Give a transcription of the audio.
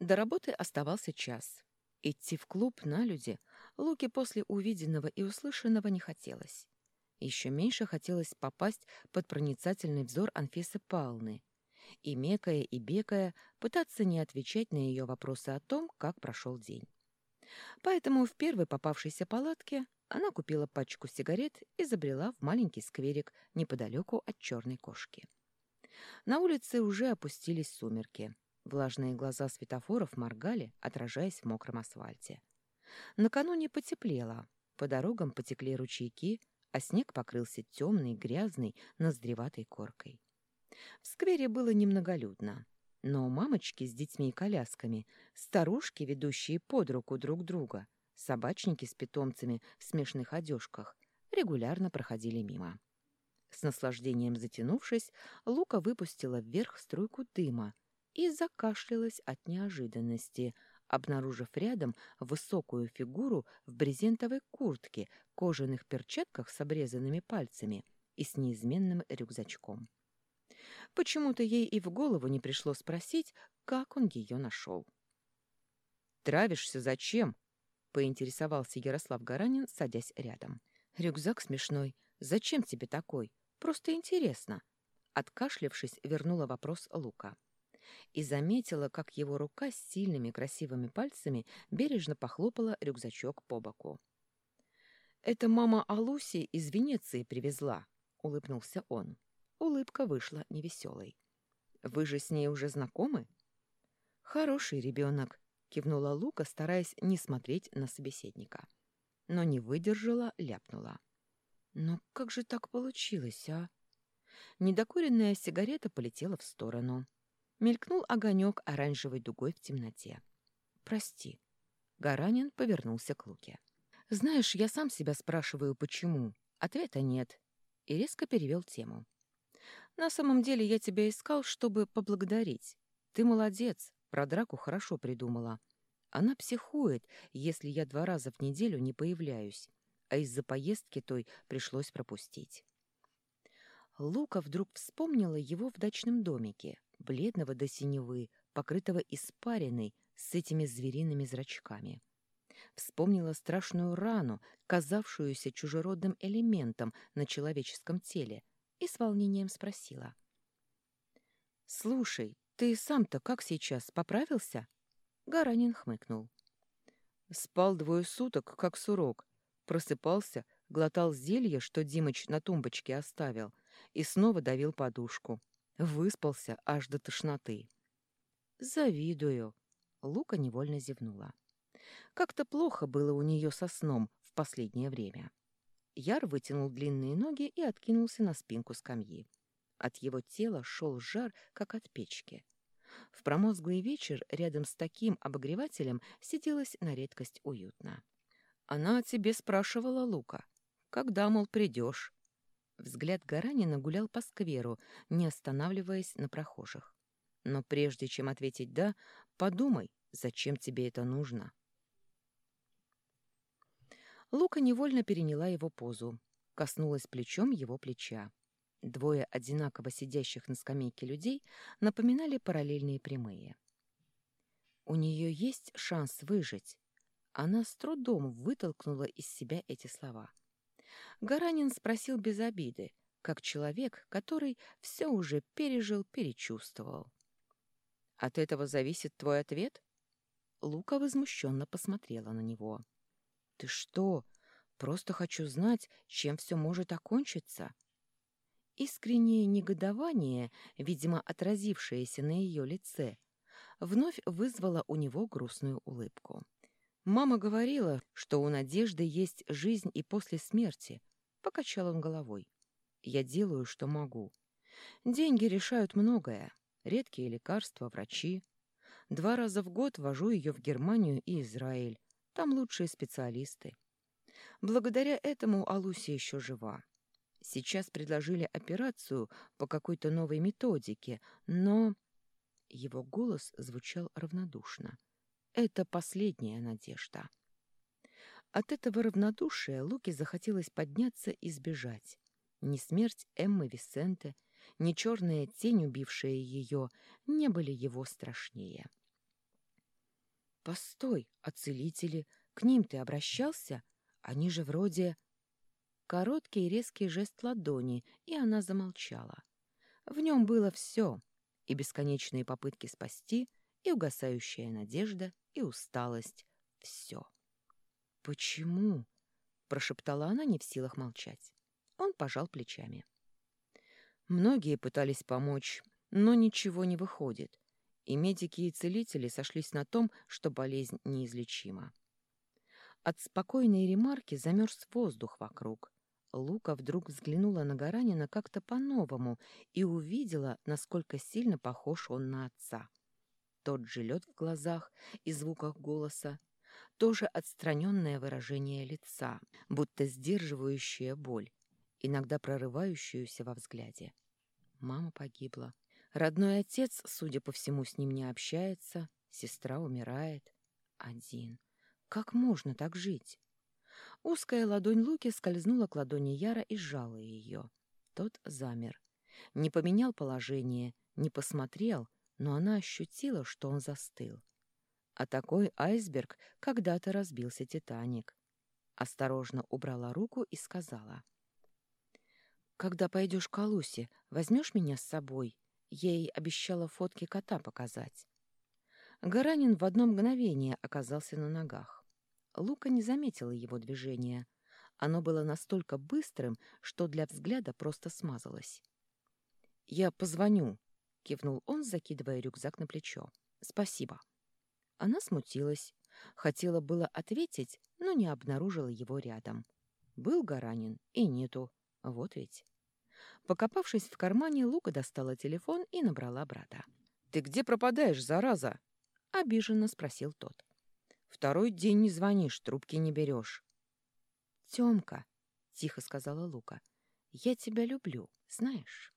До работы оставался час. Идти в клуб на люди Луке после увиденного и услышанного не хотелось. Еще меньше хотелось попасть под проницательный взор Анфисы Павловны и, мекая и бекая, пытаться не отвечать на ее вопросы о том, как прошел день. Поэтому в первой попавшейся палатке она купила пачку сигарет и забрела в маленький скверик неподалеку от черной кошки. На улице уже опустились сумерки. Влажные глаза светофоров моргали, отражаясь в мокром асфальте. Накануне потеплело, по дорогам потекли ручейки, а снег покрылся темной, грязной, ноздреватой коркой. В сквере было немноголюдно, но мамочки с детьми и колясками, старушки, ведущие под руку друг друга, собачники с питомцами в смешных одежках, регулярно проходили мимо. С наслаждением затянувшись, Лука выпустила вверх струйку дыма и закашлялась от неожиданности, обнаружив рядом высокую фигуру в брезентовой куртке, кожаных перчатках с обрезанными пальцами и с неизменным рюкзачком. Почему-то ей и в голову не пришло спросить, как он ее нашел. «Травишься зачем?» — поинтересовался Ярослав Гаранин, садясь рядом. «Рюкзак смешной. Зачем тебе такой? Просто интересно». Откашлившись, вернула вопрос Лука и заметила, как его рука с сильными красивыми пальцами бережно похлопала рюкзачок по боку. «Это мама Алуси из Венеции привезла», — улыбнулся он. Улыбка вышла невеселой. «Вы же с ней уже знакомы?» «Хороший ребенок», — кивнула Лука, стараясь не смотреть на собеседника. Но не выдержала, ляпнула. «Но как же так получилось, а?» Недокуренная сигарета полетела в сторону. Мелькнул огонек оранжевой дугой в темноте. «Прости». Гаранин повернулся к Луке. «Знаешь, я сам себя спрашиваю, почему. Ответа нет». И резко перевел тему. «На самом деле я тебя искал, чтобы поблагодарить. Ты молодец, про драку хорошо придумала. Она психует, если я два раза в неделю не появляюсь, а из-за поездки той пришлось пропустить». Лука вдруг вспомнила его в дачном домике, бледного до синевы, покрытого испариной с этими звериными зрачками. Вспомнила страшную рану, казавшуюся чужеродным элементом на человеческом теле, и с волнением спросила. «Слушай, ты сам-то как сейчас, поправился?» Гаранин хмыкнул. Спал двое суток, как сурок. Просыпался, глотал зелье, что Димыч на тумбочке оставил, и снова давил подушку. Выспался аж до тошноты. «Завидую», — Лука невольно зевнула. Как-то плохо было у нее со сном в последнее время. Яр вытянул длинные ноги и откинулся на спинку скамьи. От его тела шел жар, как от печки. В промозглый вечер рядом с таким обогревателем сиделось на редкость уютно. «Она о тебе спрашивала, Лука. Когда, мол, придешь?» Взгляд Гаранина гулял по скверу, не останавливаясь на прохожих. Но прежде чем ответить «да», подумай, зачем тебе это нужно. Лука невольно переняла его позу, коснулась плечом его плеча. Двое одинаково сидящих на скамейке людей напоминали параллельные прямые. У нее есть шанс выжить. Она с трудом вытолкнула из себя эти слова. Гаранин спросил без обиды, как человек, который все уже пережил, перечувствовал. «От этого зависит твой ответ?» Лука возмущенно посмотрела на него. «Ты что? Просто хочу знать, чем все может окончиться». Искреннее негодование, видимо, отразившееся на ее лице, вновь вызвало у него грустную улыбку. Мама говорила, что у Надежды есть жизнь и после смерти, Покачал он головой. Я делаю, что могу. Деньги решают многое. Редкие лекарства, врачи. Два раза в год вожу ее в Германию и Израиль. Там лучшие специалисты. Благодаря этому Алуся еще жива. Сейчас предложили операцию по какой-то новой методике, но... Его голос звучал равнодушно. Это последняя надежда. От этого равнодушия Луке захотелось подняться и сбежать. Ни смерть Эммы Висенте, ни черная тень, убившая ее, не были его страшнее. Постой, а целители, к ним ты обращался? Они же вроде... Короткий резкий жест ладони, и она замолчала. В нем было все, и бесконечные попытки спасти, и угасающая надежда, и усталость. Все. «Почему?» — прошептала она, не в силах молчать. Он пожал плечами. Многие пытались помочь, но ничего не выходит, и медики и целители сошлись на том, что болезнь неизлечима. От спокойной ремарки замерз воздух вокруг. Лука вдруг взглянула на Гаранина как-то по-новому и увидела, насколько сильно похож он на отца. Тот же лед в глазах и звуках голоса, тоже отстраненное выражение лица, будто сдерживающее боль, иногда прорывающуюся во взгляде. Мама погибла. Родной отец, судя по всему, с ним не общается, сестра умирает. Один. Как можно так жить? Узкая ладонь Луки скользнула к ладони Яра и сжала ее. Тот замер. Не поменял положение, не посмотрел, но она ощутила, что он застыл. А такой айсберг когда-то разбился Титаник. Осторожно убрала руку и сказала. «Когда пойдешь к Алусе, возьмешь меня с собой? Ей обещала фотки кота показать». Гаранин в одно мгновение оказался на ногах. Лука не заметила его движения. Оно было настолько быстрым, что для взгляда просто смазалось. «Я позвоню», — кивнул он, закидывая рюкзак на плечо. «Спасибо». Она смутилась. Хотела было ответить, но не обнаружила его рядом. Был Гаранин и нету. Вот ведь. Покопавшись в кармане, Лука достала телефон и набрала брата. «Ты где пропадаешь, зараза?» — обиженно спросил тот. «Второй день не звонишь, трубки не берешь». «Тёмка», — тихо сказала Лука, — «я тебя люблю, знаешь».